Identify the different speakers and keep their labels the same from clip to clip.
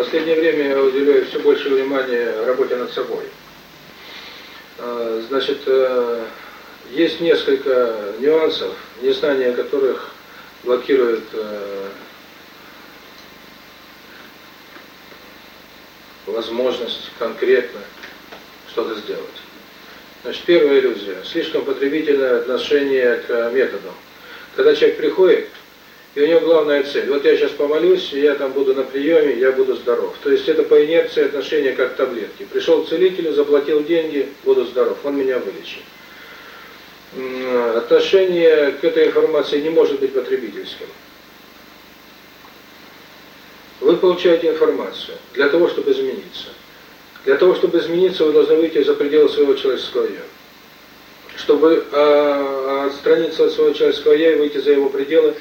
Speaker 1: последнее время я уделяю все больше внимания работе над собой. Значит, есть несколько нюансов, незнание которых блокирует возможность конкретно что-то сделать. Значит, первая иллюзия. Слишком потребительное отношение к методам. Когда человек приходит, и у него главная цель. Вот я сейчас помолюсь, я там буду на приеме, я буду здоров. То есть это по инерции отношение как к таблетке. Пришел к целителю, заплатил деньги, буду здоров, он меня вылечит. Отношение к этой информации не может быть потребительским. Вы получаете информацию для того, чтобы измениться. Для того, чтобы измениться, вы должны выйти за пределы своего человеческого «я». Чтобы э, отстраниться от своего человеческого «я» и выйти за его пределы,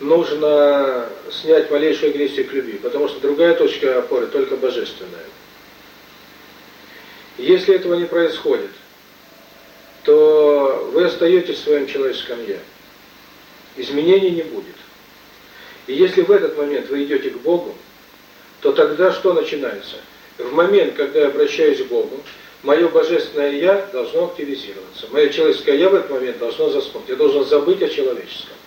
Speaker 1: нужно снять малейшую агрессию к любви, потому что другая точка опоры только божественная. Если этого не происходит, то вы остаетесь в своем человеческом «я». Изменений не будет. И если в этот момент вы идете к Богу, то тогда что начинается? В момент, когда я обращаюсь к Богу, мое божественное «я» должно активизироваться. Мое человеческое «я» в этот момент должно заснуть. Я должен забыть о человеческом.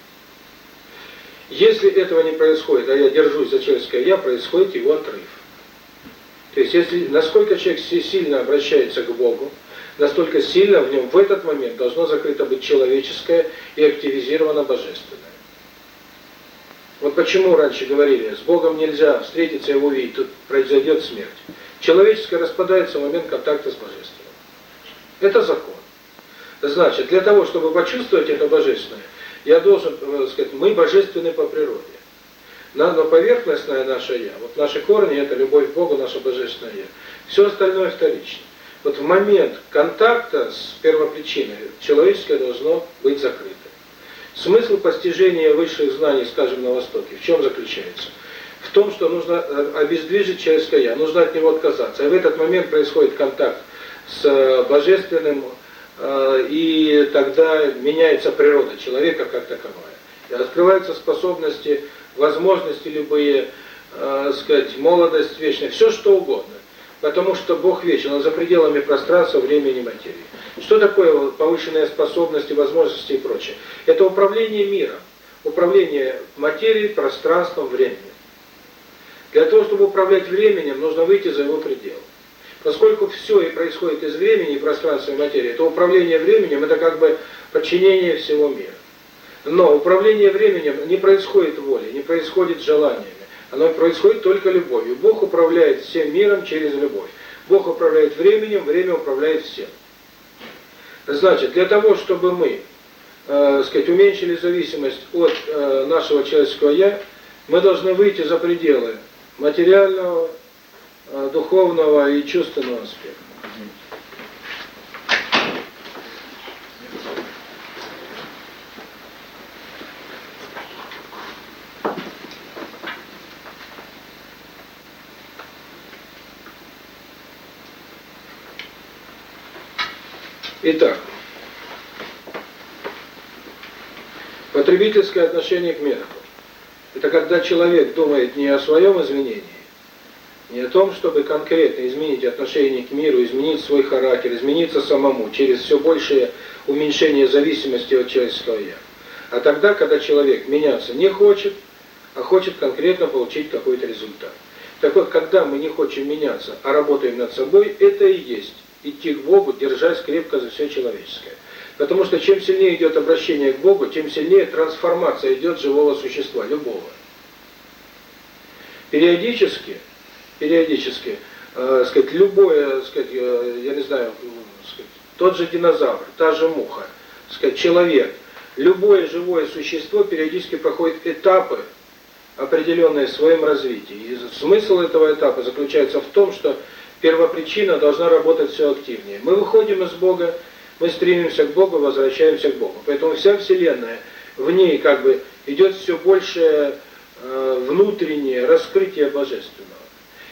Speaker 1: Если этого не происходит, а я держусь за человеческое «я», происходит его отрыв. То есть, если насколько человек сильно обращается к Богу, настолько сильно в нем в этот момент должно закрыто быть человеческое и активизировано божественное. Вот почему раньше говорили, с Богом нельзя встретиться и увидеть, тут произойдет смерть. Человеческое распадается в момент контакта с Божественным. Это закон. Значит, для того, чтобы почувствовать это Божественное, я должен э, сказать, мы божественны по природе. Но поверхностное наше «я», вот наши корни – это любовь к Богу, наше божественное «я». Все остальное вторично. Вот в момент контакта с первопричиной человеческое должно быть закрыто. Смысл постижения высших знаний, скажем, на Востоке, в чем заключается? В том, что нужно э, обездвижить человеческое «я», нужно от него отказаться. И в этот момент происходит контакт с э, Божественным, и тогда меняется природа человека как таковая. И открываются способности, возможности любые, сказать, молодость вечная, все что угодно. Потому что Бог вечен, Он за пределами пространства, времени материи. Что такое повышенная способность и возможности и прочее? Это управление миром, управление материей, пространством, временем. Для того, чтобы управлять временем, нужно выйти за его пределы. Поскольку все и происходит из времени, и пространства, и материи, то управление временем – это как бы подчинение всего мира. Но управление временем не происходит волей, не происходит желаниями. Оно происходит только любовью. Бог управляет всем миром через любовь. Бог управляет временем, время управляет всем. Значит, для того, чтобы мы, э, сказать, уменьшили зависимость от э, нашего человеческого «я», мы должны выйти за пределы материального, духовного и чувственного аспекта. Итак, потребительское отношение к методу. Это когда человек думает не о своем изменении, не о том, чтобы конкретно изменить отношение к миру, изменить свой характер, измениться самому через все большее уменьшение зависимости от человеческого «я». А тогда, когда человек меняться не хочет, а хочет конкретно получить какой-то результат. Так вот, когда мы не хотим меняться, а работаем над собой, это и есть идти к Богу, держась крепко за все человеческое. Потому что чем сильнее идет обращение к Богу, тем сильнее трансформация идет живого существа, любого. Периодически, периодически, э, сказать, любое, сказать, э, я не знаю, сказать, тот же динозавр, та же муха, сказать, человек, любое живое существо периодически проходит этапы, определенные в своем развитии. И смысл этого этапа заключается в том, что первопричина должна работать все активнее. Мы выходим из Бога, мы стремимся к Богу, возвращаемся к Богу. Поэтому вся Вселенная, в ней как бы идет все большее э, внутреннее раскрытие Божественного.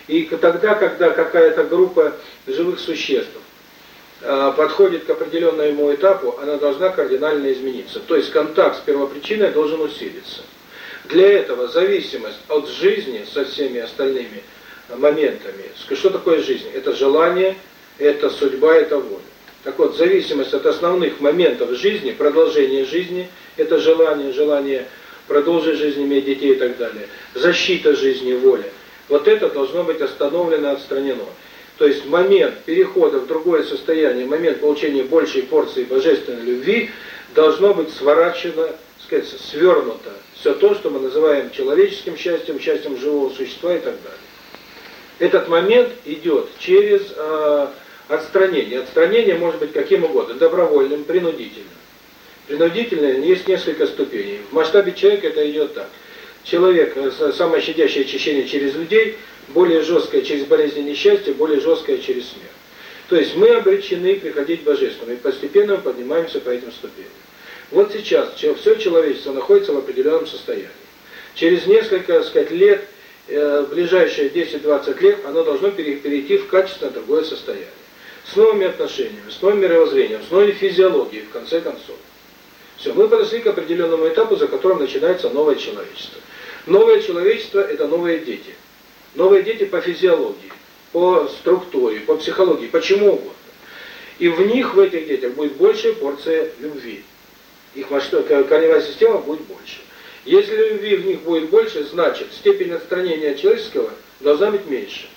Speaker 1: И тогда, когда какая-то группа живых существ э, подходит к определенному этапу, она должна кардинально измениться. То есть контакт с первопричиной должен усилиться. Для этого зависимость от жизни со всеми остальными – моментами. Что такое жизнь? Это желание, это судьба, это воля. Так вот, зависимость от основных моментов жизни, продолжение жизни, это желание, желание продолжить жизнь, иметь детей и так далее, защита жизни, воля. Вот это должно быть остановлено, отстранено. То есть момент перехода в другое состояние, момент получения большей порции божественной любви должно быть сворачено, сказать, свернуто. Все то, что мы называем человеческим счастьем, счастьем живого существа и так далее. Этот момент идет через э, отстранение. Отстранение может быть каким угодно, добровольным, принудительным. Принудительное есть несколько ступеней. В масштабе человека это идет так. Человек, э, самое щадящее очищение через людей, более жесткое через болезни и несчастье, более жесткое через смерть. То есть мы обречены приходить к Божественному, и постепенно поднимаемся по этим ступеням. Вот сейчас все человечество находится в определенном состоянии. Через несколько, так сказать, лет, э, ближайшие 10-20 лет, оно должно перейти в качественно другое состояние. С новыми отношениями, с новым мировоззрением, с новой физиологией, в конце концов. Все, мы подошли к определенному этапу, за которым начинается новое человечество. Новое человечество – это новые дети. Новые дети по физиологии, по структуре, по психологии, почему угодно. И в них, в этих детях, будет большая порция любви. Их корневая система будет больше. Если любви в них будет больше, значит, степень отстранения человеческого должна быть меньше.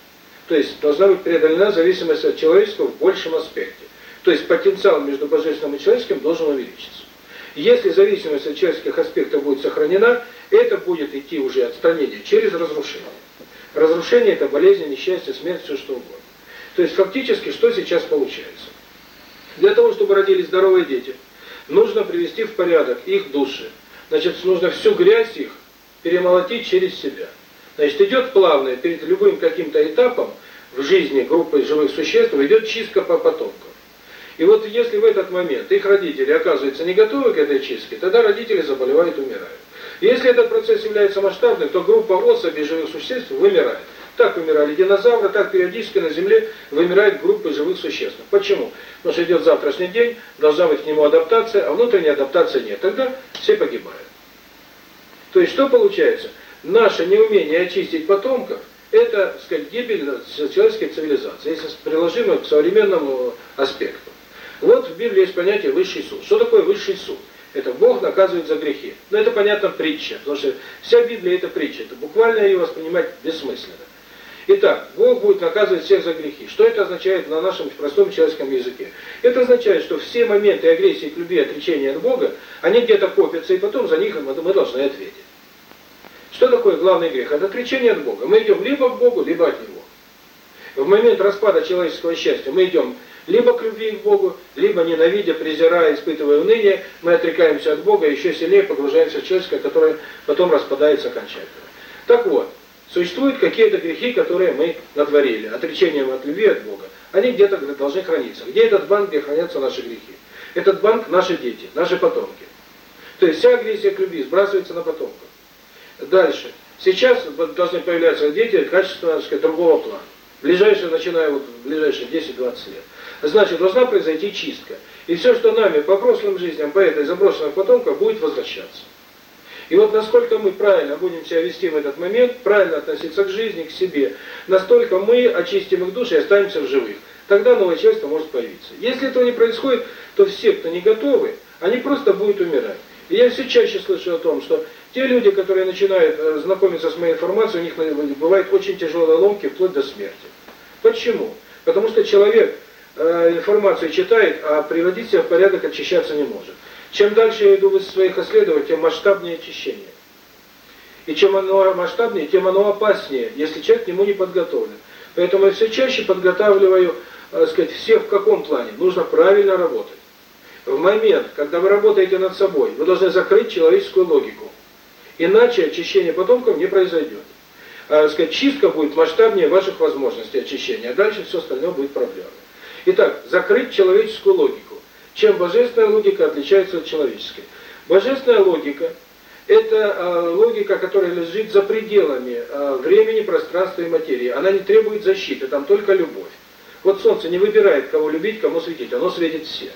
Speaker 1: То есть, должна быть преодолена зависимость от человеческого в большем аспекте. То есть, потенциал между божественным и человеческим должен увеличиться. Если зависимость от человеческих аспектов будет сохранена, это будет идти уже отстранение через разрушение. Разрушение – это болезнь, несчастье, смерть, все что угодно. То есть, фактически, что сейчас получается? Для того, чтобы родились здоровые дети, нужно привести в порядок их души. Значит, нужно всю грязь их перемолотить через себя. Значит, идет плавно, перед любым каким-то этапом в жизни группы живых существ идет чистка по потомкам. И вот если в этот момент их родители оказываются не готовы к этой чистке, тогда родители заболевают, умирают. Если этот процесс является масштабным, то группа особей живых существ вымирает. Так умирали динозавры, так периодически на Земле вымирают группы живых существ. Почему? Потому что идет завтрашний день, должна быть к нему адаптация, а внутренней адаптации нет. Тогда все погибают. То есть что получается? Наше неумение очистить потомков – это, так сказать, гибель человеческой цивилизации, если приложимо к современному аспекту. Вот в Библии есть понятие «высший суд». Что такое высший суд? Это Бог наказывает за грехи. Но это, понятно, притча, потому что вся Библия – это притча. Это буквально ее воспринимать бессмысленно. Итак, Бог будет наказывать всех за грехи. Что это означает на нашем простом человеческом языке? Это означает, что все моменты агрессии к любви, отречения от Бога, они где-то копятся, и потом за них мы должны ответить. Что такое главный грех? Это отречение от Бога. Мы идем либо к Богу, либо от Него. В момент распада человеческого счастья мы идем либо к любви к Богу, либо ненавидя, презирая, испытывая уныние, мы отрекаемся от Бога и еще сильнее погружаемся в человеческое, которое потом распадается окончательно. Так вот, существуют какие-то грехи, которые мы натворили, отречением от любви от Бога. Они где-то должны храниться. Где этот банк, где хранятся наши грехи? Этот банк – наши дети, наши потомки. То есть вся агрессия к любви сбрасывается на потомков. Дальше. Сейчас должны появляться дети качественно, сказать, другого плана. Ближайшие, начиная вот ближайшие 10-20 лет. Значит, должна произойти чистка. И все, что нами по прошлым жизням, по этой заброшенных потомках, будет возвращаться. И вот насколько мы правильно будем себя вести в этот момент, правильно относиться к жизни, к себе, настолько мы очистим их души и останемся в живых. Тогда новое человечество может появиться. Если этого не происходит, то все, кто не готовы, они просто будут умирать. И я все чаще слышу о том, что те люди, которые начинают э, знакомиться с моей информацией, у них бывают очень тяжелые ломки, вплоть до смерти. Почему? Потому что человек э, информацию читает, а приводить себя в порядок, очищаться не может. Чем дальше я иду в своих исследованиях, тем масштабнее очищение. И чем оно масштабнее, тем оно опаснее, если человек к нему не подготовлен. Поэтому я все чаще подготавливаю, э, сказать, всех в каком плане. Нужно правильно работать. В момент, когда вы работаете над собой, вы должны закрыть человеческую логику. Иначе очищение потомков не произойдет. А, сказать, чистка будет масштабнее ваших возможностей очищения, а дальше все остальное будет проблемой. Итак, закрыть человеческую логику. Чем божественная логика отличается от человеческой? Божественная логика – это э, логика, которая лежит за пределами э, времени, пространства и материи. Она не требует защиты, там только любовь. Вот Солнце не выбирает, кого любить, кому светить, оно светит все.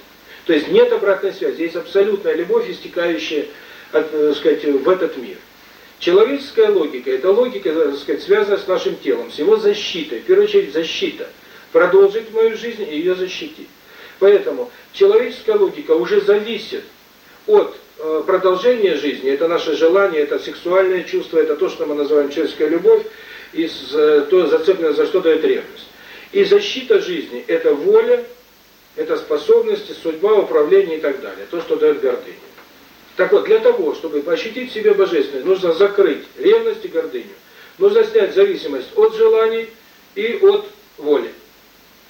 Speaker 1: То есть нет обратной связи, есть абсолютная любовь, истекающая от, э, сказать, в этот мир. Человеческая логика – это логика, сказать, связанная с нашим телом, с его защитой. В первую очередь, защита. Продолжить мою жизнь и ее защитить. Поэтому человеческая логика уже зависит от э, продолжения жизни. Это наше желание, это сексуальное чувство, это то, что мы называем человеческая любовь, и с, то зацеплено за что дает ревность. И защита жизни – это воля, это способности, судьба, управление и так далее. То, что дает гордыня. Так вот, для того, чтобы ощутить себе божественное, нужно закрыть ревность и гордыню. Нужно снять зависимость от желаний и от воли.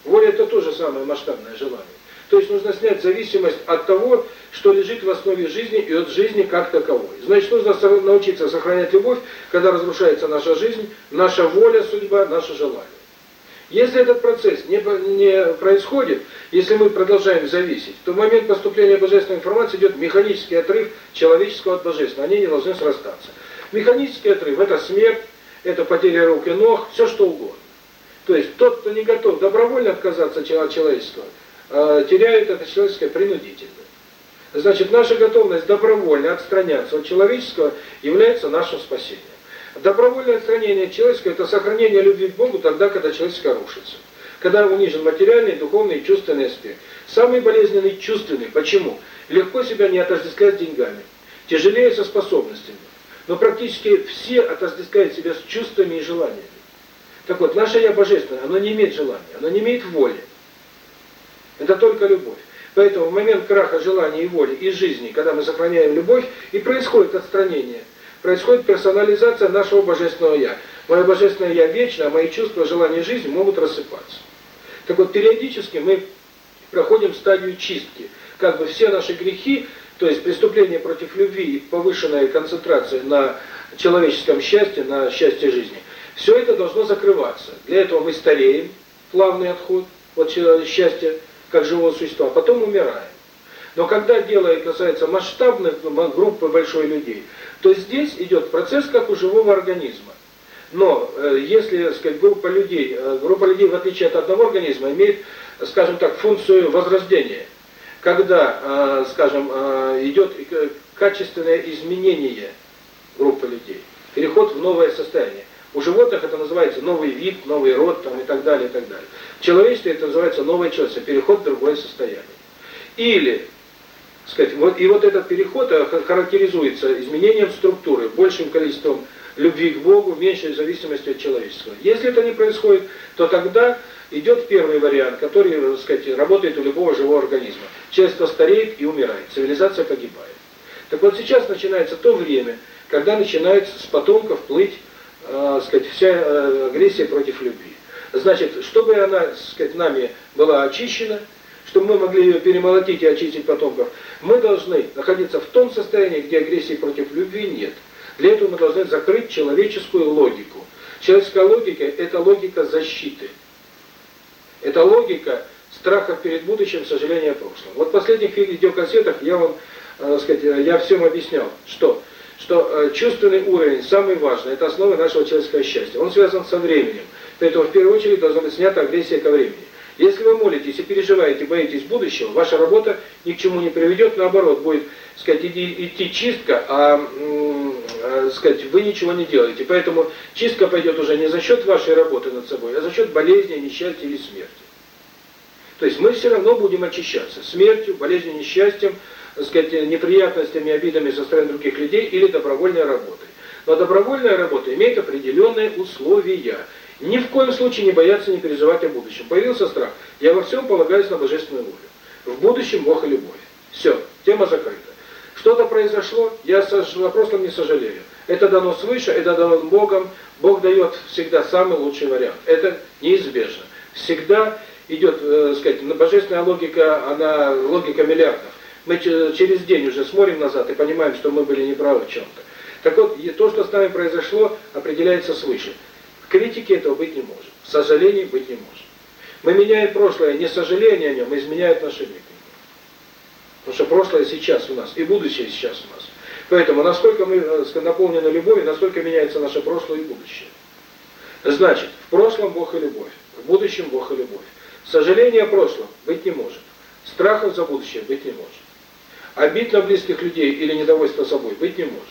Speaker 1: Воля – это тоже самое масштабное желание. То есть нужно снять зависимость от того, что лежит в основе жизни и от жизни как таковой. Значит, нужно научиться сохранять любовь, когда разрушается наша жизнь, наша воля, судьба, наше желание. Если этот процесс не, не происходит, если мы продолжаем зависеть, то в момент поступления божественной информации идет механический отрыв человеческого от божественного. Они не должны срастаться. Механический отрыв – это смерть, это потеря рук и ног, все что угодно. То есть тот, кто не готов добровольно отказаться от человеческого, э, теряет это человеческое принудительно. Значит, наша готовность добровольно отстраняться от человеческого является нашим спасением. Добровольное отстранение человеческого – это сохранение любви к Богу тогда, когда человеческое рушится. Когда унижен материальный, духовный и чувственный аспект. Самый болезненный – чувственный. Почему? Легко себя не отождествлять деньгами. Тяжелее со способностями. Но практически все отождествляют себя с чувствами и желаниями. Так вот, наше Я Божественное, оно не имеет желания, оно не имеет воли. Это только любовь. Поэтому в момент краха желания и воли из жизни, когда мы сохраняем любовь, и происходит отстранение – происходит персонализация нашего Божественного Я. Мое Божественное Я вечно, а мои чувства, желания жизни могут рассыпаться. Так вот, периодически мы проходим стадию чистки. Как бы все наши грехи, то есть преступления против любви и повышенная концентрация на человеческом счастье, на счастье жизни, все это должно закрываться. Для этого мы стареем, плавный отход от счастья как живого существа, а потом умираем. Но когда дело касается масштабных группы большой людей, то здесь идет процесс как у живого организма. Но э, если, сказать, группа людей, э, группа людей в отличие от одного организма имеет, скажем так, функцию возрождения, когда, э, скажем, идет качественное изменение группы людей, переход в новое состояние. У животных это называется новый вид, новый род там, и так далее, и так далее. В человечестве это называется новое человечество, переход в другое состояние. Или сказать, вот, и вот этот переход э, характеризуется изменением структуры, большим количеством любви к Богу, меньшей зависимостью от человечества. Если это не происходит, то тогда идет первый вариант, который, так э, сказать, работает у любого живого организма. Человечество стареет и умирает, цивилизация погибает. Так вот сейчас начинается то время, когда начинает с потомков плыть, э, сказать, вся э, агрессия против любви. Значит, чтобы она, так сказать, нами была очищена, чтобы мы могли ее перемолотить и очистить потомков, мы должны находиться в том состоянии, где агрессии против любви нет. Для этого мы должны закрыть человеческую логику. Человеческая логика – это логика защиты. Это логика страха перед будущим, сожаления о прошлом. Вот в последних видеокассетах я вам, э, сказать, я всем объяснял, что что э, чувственный уровень самый важный, это основа нашего человеческого счастья. Он связан со временем. Поэтому в первую очередь должна быть снята агрессия ко времени. Если вы молитесь и переживаете, боитесь будущего, ваша работа ни к чему не приведет, наоборот, будет, сказать, идти, идти чистка, а, э, сказать, вы ничего не делаете. Поэтому чистка пойдет уже не за счет вашей работы над собой, а за счет болезни, несчастья или смерти. То есть мы все равно будем очищаться смертью, болезнью, несчастьем, сказать, неприятностями, обидами со стороны других людей или добровольной работой. Но добровольная работа имеет определенные условия. Ни в коем случае не бояться, не переживать о будущем. Появился страх. Я во всем полагаюсь на божественную волю. В будущем Бог и любовь. Все, тема закрыта. Что-то произошло, я о прошлом не сожалею. Это дано свыше, это дано Богом. Бог дает всегда самый лучший вариант. Это неизбежно. Всегда идет, э, сказать, божественная логика, она логика миллиардов. Мы через день уже смотрим назад и понимаем, что мы были неправы в чем-то. Так вот, то, что с нами произошло, определяется свыше. Критики этого быть не может. Сожалений быть не может. Мы меняем прошлое, не сожаление о нем, а изменяет наши веки. Потому что прошлое сейчас у нас, и будущее сейчас у нас. Поэтому, насколько мы э, наполнены любовью, настолько меняется наше прошлое и будущее. Значит, в прошлом Бог и любовь, в будущем Бог и любовь. Сожаление о прошлом быть не может. Страхов за будущее быть не может. Обид на близких людей или недовольство собой быть не может.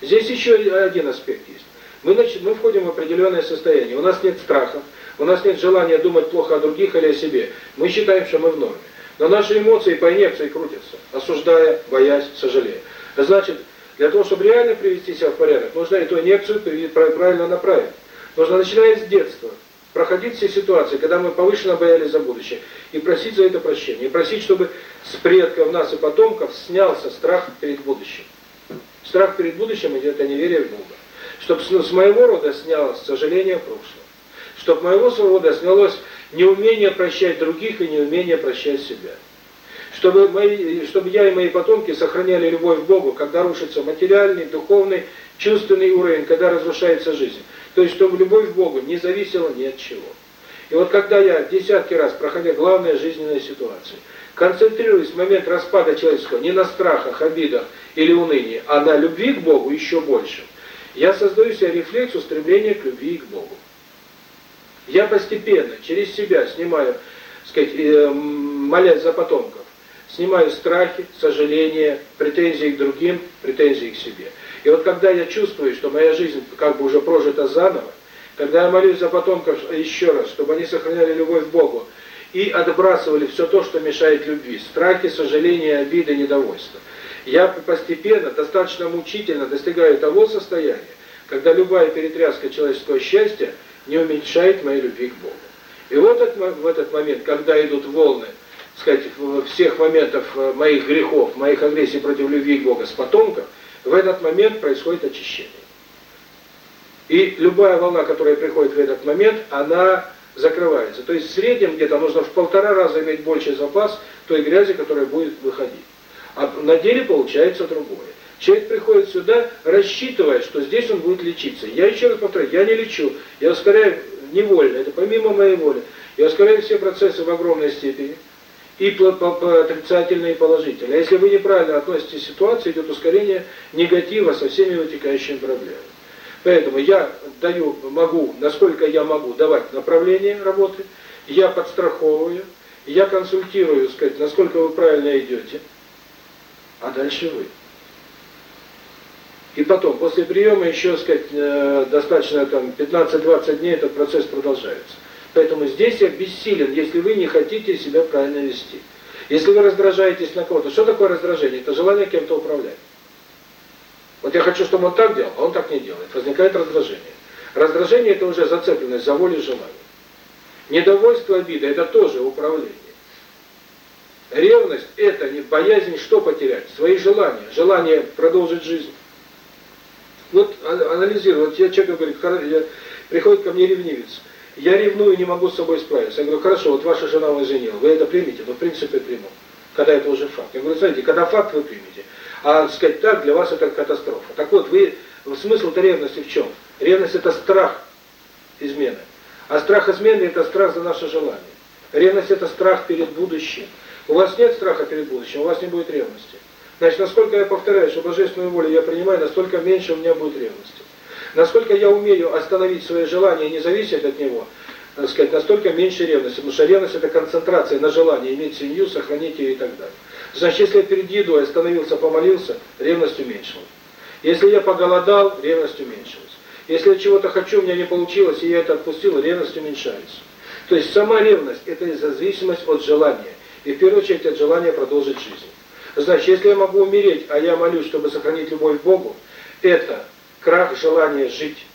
Speaker 1: Здесь еще один аспект есть. Мы, значит, мы входим в определенное состояние. У нас нет страха, у нас нет желания думать плохо о других или о себе. Мы считаем, что мы в норме. Но наши эмоции по инерции крутятся, осуждая, боясь, сожалея. Значит, для того, чтобы реально привести себя в порядок, нужно эту инерцию правильно направить. Нужно, начиная с детства, проходить все ситуации, когда мы повышенно боялись за будущее, и просить за это прощения. И просить, чтобы с предков нас и потомков снялся страх перед будущим. Страх перед будущим – это неверие в Бога. Чтобы с моего рода снялось сожаление о прошлом. Чтобы моего рода снялось неумение прощать других и неумение прощать себя. Чтобы, мои, чтобы я и мои потомки сохраняли любовь к Богу, когда рушится материальный, духовный, чувственный уровень, когда разрушается жизнь. То есть, чтобы любовь к Богу не зависела ни от чего. И вот когда я десятки раз, проходя главные жизненные ситуации, концентрируюсь в момент распада человеческого не на страхах, обидах или унынии, а на любви к Богу еще больше, я создаю себе рефлекс устремления к любви к Богу. Я постепенно, через себя снимаю, сказать, э, молясь за потомков, снимаю страхи, сожаления, претензии к другим, претензии к себе. И вот когда я чувствую, что моя жизнь как бы уже прожита заново, когда я молюсь за потомков еще раз, чтобы они сохраняли любовь к Богу и отбрасывали все то, что мешает любви, страхи, сожаления, обиды, недовольство. Я постепенно, достаточно мучительно достигаю того состояния, когда любая перетряска человеческого счастья не уменьшает моей любви к Богу. И вот в этот момент, когда идут волны, сказать, всех моментов э, моих грехов, моих агрессий против любви к Богу с потомков, в этот момент происходит очищение. И любая волна, которая приходит в этот момент, она закрывается. То есть в среднем где-то нужно в полтора раза иметь больше запас той грязи, которая будет выходить. А на деле получается другое. Человек приходит сюда, рассчитывая, что здесь он будет лечиться. Я еще раз повторяю, я не лечу, я ускоряю невольно, это помимо моей воли. Я ускоряю все процессы в огромной степени и отрицательные, и положительные. А если вы неправильно относитесь к ситуации, идет ускорение негатива со всеми вытекающими проблемами. Поэтому я даю, могу, насколько я могу, давать направление работы, я подстраховываю, я консультирую, сказать, насколько вы правильно идете, а дальше вы. И потом, после приема еще, сказать, э, достаточно там 15-20 дней этот процесс продолжается. Поэтому здесь я бессилен, если вы не хотите себя правильно вести. Если вы раздражаетесь на кого-то, что такое раздражение? Это желание кем-то управлять. Вот я хочу, чтобы он так делал, а он так не делает. Возникает раздражение. Раздражение – это уже зацепленность за волей желания. Недовольство, обида – это тоже управление. Ревность – это не боязнь что потерять? Свои желания. Желание продолжить жизнь. Вот а, анализирую. Вот я человек говорит, приходит ко мне ревнивец я ревную, не могу с собой справиться. Я говорю, хорошо, вот ваша жена вас женила, вы это примете? Ну, в принципе, приму. Когда это уже факт. Я говорю, знаете, когда факт, вы примете. А сказать так, для вас это катастрофа. Так вот, вы, смысл-то ревности в чем? Ревность – это страх измены. А страх измены – это страх за наше желание. Ревность – это страх перед будущим. У вас нет страха перед будущим, у вас не будет ревности. Значит, насколько я повторяю, что божественную волю я принимаю, настолько меньше у меня будет ревности. Насколько я умею остановить свои желания и не зависеть от него, так сказать, настолько меньше ревности. Потому что ревность – это концентрация на желании иметь семью, сохранить ее и так далее. Значит, если я перед едой остановился, помолился, ревность уменьшилась. Если я поголодал, ревность уменьшилась. Если я чего-то хочу, у меня не получилось, и я это отпустил, ревность уменьшается. То есть сама ревность – это зависимость от желания. И в первую очередь от желания продолжить жизнь. Значит, если я могу умереть, а я молюсь, чтобы сохранить любовь к Богу, это крах желания жить.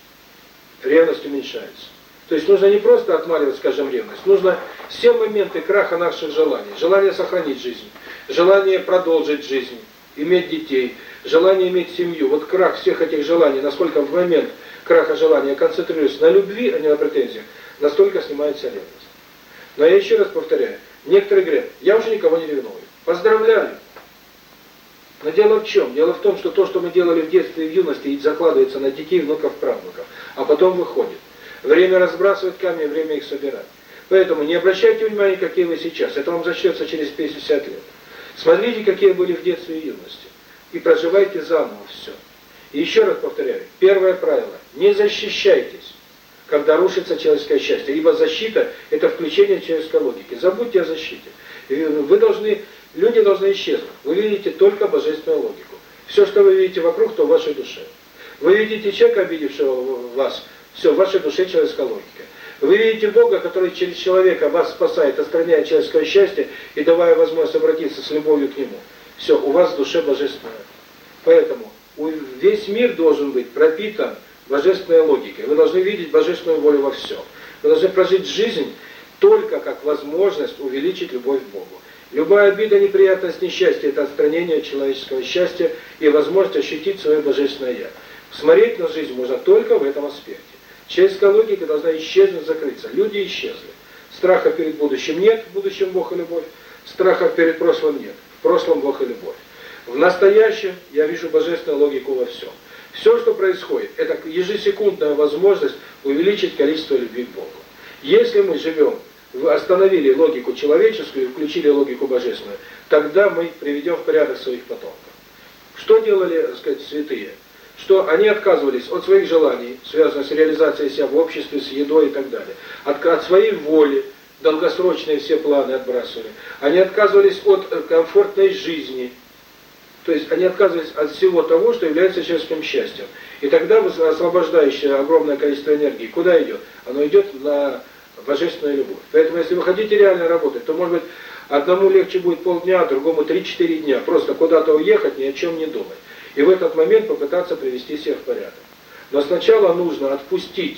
Speaker 1: Ревность уменьшается. То есть нужно не просто отмаливать, скажем, ревность, нужно все моменты краха наших желаний. Желание сохранить жизнь, желание продолжить жизнь, иметь детей, желание иметь семью. Вот крах всех этих желаний, насколько в момент краха желания концентрируюсь на любви, а не на претензиях, настолько снимается ревность. Но я еще раз повторяю, некоторые говорят, я уже никого не ревную. Поздравляю, но дело в чем? Дело в том, что то, что мы делали в детстве и в юности, закладывается на детей, внуков, правнуков, а потом выходит. Время разбрасывать камни, время их собирать. Поэтому не обращайте внимания, какие вы сейчас. Это вам зачтется через 50 лет. Смотрите, какие были в детстве и юности. И проживайте заново все. И еще раз повторяю. Первое правило. Не защищайтесь, когда рушится человеческое счастье. Ибо защита – это включение человеческой логики. Забудьте о защите. Вы должны Люди должны исчезнуть. Вы видите только божественную логику. Все, что вы видите вокруг, то в вашей душе. Вы видите человека, обидевшего вас, все, в вашей душе человеческая логика. Вы видите Бога, который через человека вас спасает, отстраняя человеческое счастье и давая возможность обратиться с любовью к Нему. Все, у вас в душе божественное. Поэтому весь мир должен быть пропитан божественной логикой. Вы должны видеть божественную волю во всем. Вы должны прожить жизнь только как возможность увеличить любовь к Богу. Любая обида, неприятность, несчастье – это отстранение человеческого счастья и возможность ощутить свое божественное «Я». Смотреть на жизнь можно только в этом аспекте. Человеческая логика должна исчезнуть, закрыться. Люди исчезли. Страха перед будущим нет, в будущем Бог и любовь. Страха перед прошлым нет, в прошлом Бог и любовь. В настоящем я вижу божественную логику во всем. Все, что происходит, это ежесекундная возможность увеличить количество любви к Богу. Если мы живем, остановили логику человеческую и включили логику божественную, тогда мы приведем в порядок своих потомков. Что делали, так сказать, святые? Что они отказывались от своих желаний, связанных с реализацией себя в обществе, с едой и так далее, от, от своей воли, долгосрочные все планы отбрасывали. Они отказывались от э, комфортной жизни, то есть они отказывались от всего того, что является человеческим счастьем. И тогда освобождающее огромное количество энергии, куда идет? Оно идет на божественную любовь. Поэтому, если вы хотите реально работать, то, может быть, одному легче будет полдня, другому 3-4 дня. Просто куда-то уехать, ни о чем не думать и в этот момент попытаться привести себя в порядок. Но сначала нужно отпустить,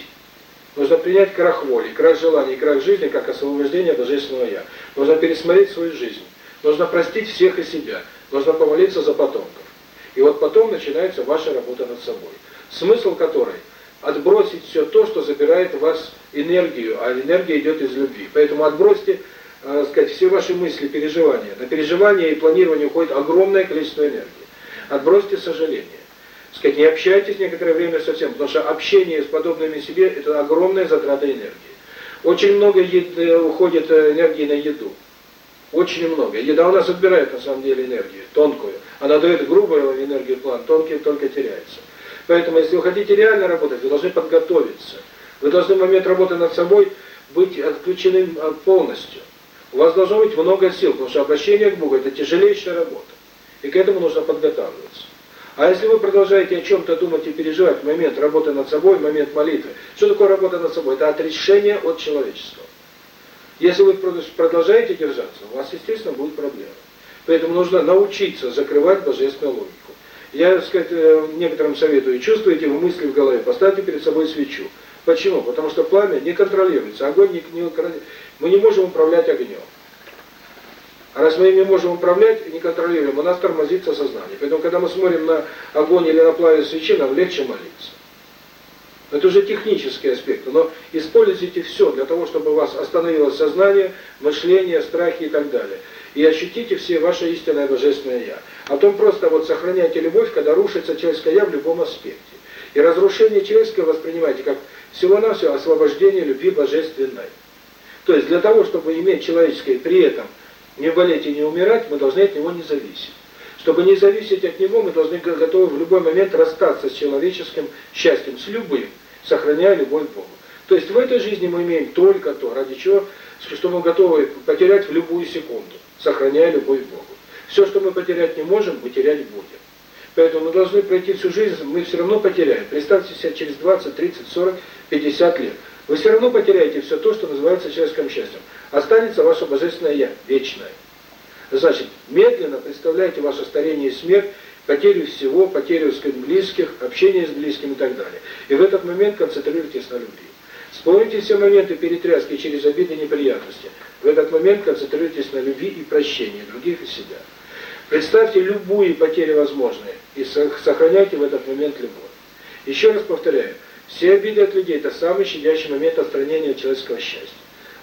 Speaker 1: нужно принять крах воли, крах желаний, крах жизни, как освобождение Божественного Я. Нужно пересмотреть свою жизнь, нужно простить всех и себя, нужно помолиться за потомков. И вот потом начинается ваша работа над собой. Смысл которой – отбросить все то, что забирает у вас энергию, а энергия идет из любви. Поэтому отбросьте, э, сказать, все ваши мысли, переживания. На переживания и планирование уходит огромное количество энергии. Отбросьте сожаление. Сказать, не общайтесь некоторое время совсем, потому что общение с подобными себе – это огромная затрата энергии. Очень много еды, уходит э, энергии на еду. Очень много. Еда у нас отбирает на самом деле энергию, тонкую. Она дает грубую энергию план, тонкий только теряется. Поэтому, если вы хотите реально работать, вы должны подготовиться. Вы должны в момент работы над собой быть отключенным э, полностью. У вас должно быть много сил, потому что обращение к Богу – это тяжелейшая работа. И к этому нужно подготавливаться. А если вы продолжаете о чем-то думать и переживать в момент работы над собой, в момент молитвы, что такое работа над собой? Это отрешение от человечества. Если вы продолжаете держаться, у вас, естественно, будут проблемы. Поэтому нужно научиться закрывать божественную логику. Я, так сказать, э, некоторым советую, чувствуете вы мысли в голове, поставьте перед собой свечу. Почему? Потому что пламя не контролируется, огонь не, не мы не можем управлять огнем. А раз мы ими можем управлять и не контролируем, у нас тормозится сознание. Поэтому, когда мы смотрим на огонь или на пламя свечи, нам легче молиться. Это уже технические аспекты, но используйте все для того, чтобы у вас остановилось сознание, мышление, страхи и так далее. И ощутите все ваше истинное Божественное Я. А потом просто вот сохраняйте любовь, когда рушится человеческое Я в любом аспекте. И разрушение человеческого воспринимайте как всего-навсего освобождение любви Божественной. То есть для того, чтобы иметь человеческое при этом не болеть и не умирать, мы должны от него не зависеть. Чтобы не зависеть от него, мы должны готовы в любой момент расстаться с человеческим счастьем, с любым, сохраняя любовь к Богу. То есть в этой жизни мы имеем только то, ради чего, что мы готовы потерять в любую секунду, сохраняя любовь к Богу. Все, что мы потерять не можем, мы терять будем. Поэтому мы должны пройти всю жизнь, мы все равно потеряем. Представьте себе через 20, 30, 40, 50 лет. Вы все равно потеряете все то, что называется человеческим счастьем. Останется ваше Божественное Я, вечное. Значит, медленно представляйте ваше старение и смерть, потерю всего, потерю сказать, близких, общение с близкими и так далее. И в этот момент концентрируйтесь на любви. Вспомните все моменты перетряски через обиды и неприятности. В этот момент концентрируйтесь на любви и прощении других и себя. Представьте любые потери возможные и сохраняйте в этот момент любовь. Еще раз повторяю, все обиды от людей – это самый щадящий момент отстранения человеческого счастья.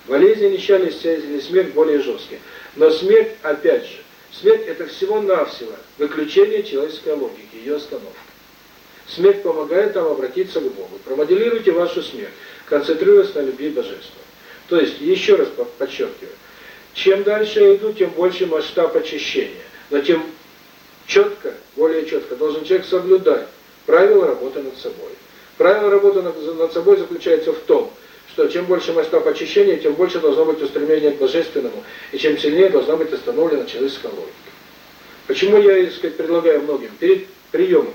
Speaker 1: Болезни, несчастье и смерть более жесткие. Но смерть, опять же, смерть – это всего-навсего выключение человеческой логики, ее остановка. Смерть помогает нам обратиться к Богу. Промоделируйте вашу смерть, концентрируясь на любви Божества. То есть, еще раз подчеркиваю, чем дальше я иду, тем больше масштаб очищения. Но тем четко, более четко должен человек соблюдать правила работы над собой. Правило работы над собой заключается в том, что чем больше масштаб очищения, тем больше должно быть устремление к Божественному, и чем сильнее должна быть остановлена человеческая логика. Почему я, сказать, предлагаю многим? Перед приемом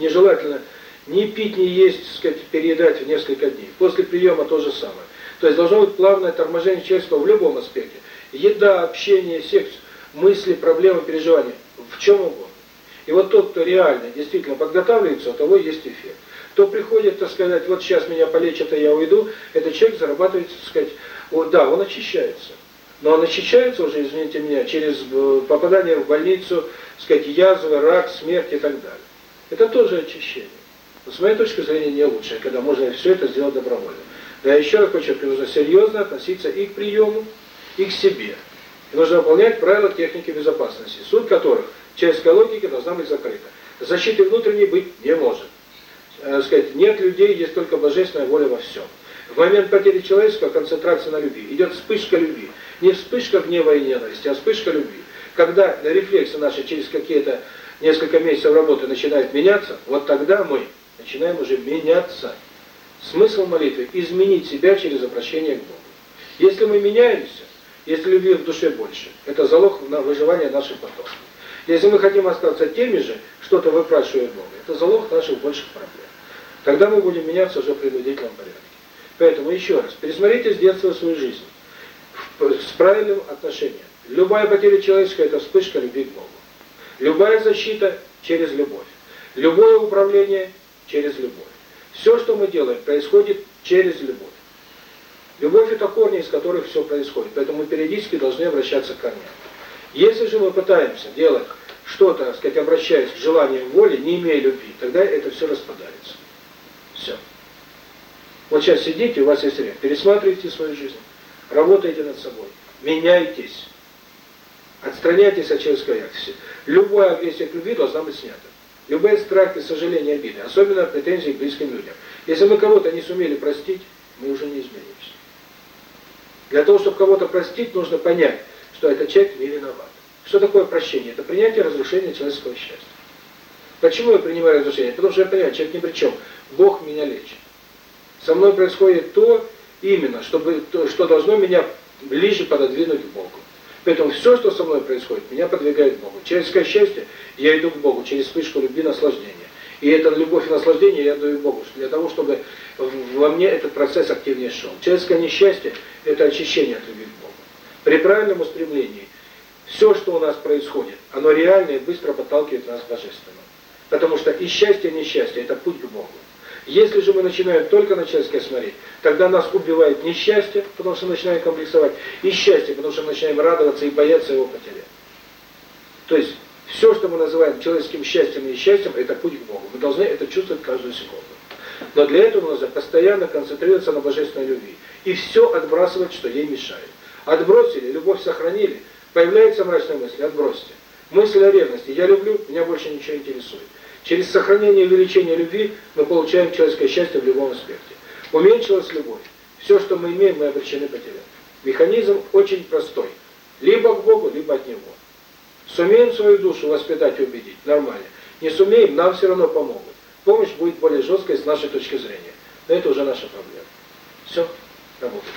Speaker 1: Нежелательно ни пить, ни есть, так сказать, переедать в несколько дней. После приема то же самое. То есть должно быть плавное торможение человеческого в любом аспекте. Еда, общение, секс, мысли, проблемы, переживания. В чем угодно. И вот тот, кто реально, действительно подготавливается, у того есть эффект. Кто приходит, так сказать, вот сейчас меня полечат, а я уйду, этот человек зарабатывает, так сказать, вот, да, он очищается. Но он очищается уже, извините меня, через э, попадание в больницу, так сказать, язвы, рак, смерть и так далее. Это тоже очищение. Но с моей точки зрения не лучшее, когда можно все это сделать добровольно. Но я еще раз подчеркиваю, нужно серьезно относиться и к приему, и к себе. И нужно выполнять правила техники безопасности, суть которых человеческая логика должна быть закрыта. Защиты внутренней быть не может. Э, сказать, нет людей, есть только божественная воля во всем. В момент потери человеческого концентрация на любви. Идет вспышка любви. Не вспышка гнева и ненависти, а вспышка любви. Когда рефлексы наши через какие-то несколько месяцев работы начинают меняться, вот тогда мы начинаем уже меняться. Смысл молитвы – изменить себя через обращение к Богу. Если мы меняемся, если любви в душе больше, это залог на выживание наших потомков. Если мы хотим остаться теми же, что-то выпрашивая Бога, это залог наших больших проблем. Тогда мы будем меняться уже в принудительном порядке. Поэтому еще раз, пересмотрите с детства свою жизнь с правильным отношением. Любая потеря человеческая – это вспышка любви к Богу. Любая защита – через любовь. Любое управление – через любовь. Все, что мы делаем, происходит через любовь. Любовь – это корни, из которых все происходит. Поэтому мы периодически должны обращаться к корням. Если же мы пытаемся делать что-то, так сказать, обращаясь к желаниям воли, не имея любви, тогда это все распадается. Все. Вот сейчас сидите, у вас есть время, пересматривайте свою жизнь, работайте над собой, меняйтесь, отстраняйтесь от человеческой реакции. Любая агрессия к любви должна быть снята. Любые страхи, сожаления, обиды, особенно претензии к близким людям. Если мы кого-то не сумели простить, мы уже не изменимся. Для того, чтобы кого-то простить, нужно понять, что этот человек не виноват. Что такое прощение? Это принятие разрушения человеческого счастья. Почему я принимаю разрушение? Потому что я понимаю, человек ни при чем. Бог меня лечит. Со мной происходит то именно, чтобы, то, что должно меня ближе пододвинуть к Богу. Поэтому все, что со мной происходит, меня подвигает к Богу. Человеческое счастье, я иду к Богу через вспышку любви, наслаждения. И эта любовь и наслаждение я даю Богу, для того, чтобы во мне этот процесс активнее шел. Человеческое несчастье – это очищение от любви к Богу. При правильном устремлении все, что у нас происходит, оно реально и быстро подталкивает нас к Божественному. Потому что и счастье, и несчастье – это путь к Богу. Если же мы начинаем только на человеческое смотреть, тогда нас убивает несчастье, потому что начинаем комплексовать, и счастье, потому что начинаем радоваться и бояться его потерять. То есть, все, что мы называем человеческим счастьем и несчастьем, это путь к Богу. Мы должны это чувствовать каждую секунду. Но для этого нужно постоянно концентрироваться на божественной любви. И все отбрасывать, что ей мешает. Отбросили, любовь сохранили, появляется мрачная мысль, отбросьте. Мысль о ревности, я люблю, меня больше ничего интересует. Через сохранение и увеличение любви мы получаем человеческое счастье в любом аспекте. Уменьшилась любовь. Все, что мы имеем, мы обречены потерять. Механизм очень простой. Либо к Богу, либо от Него. Сумеем свою душу воспитать и убедить, нормально. Не сумеем, нам все равно помогут. Помощь будет более жесткой с нашей точки зрения. Но это уже наша проблема. Все, работает.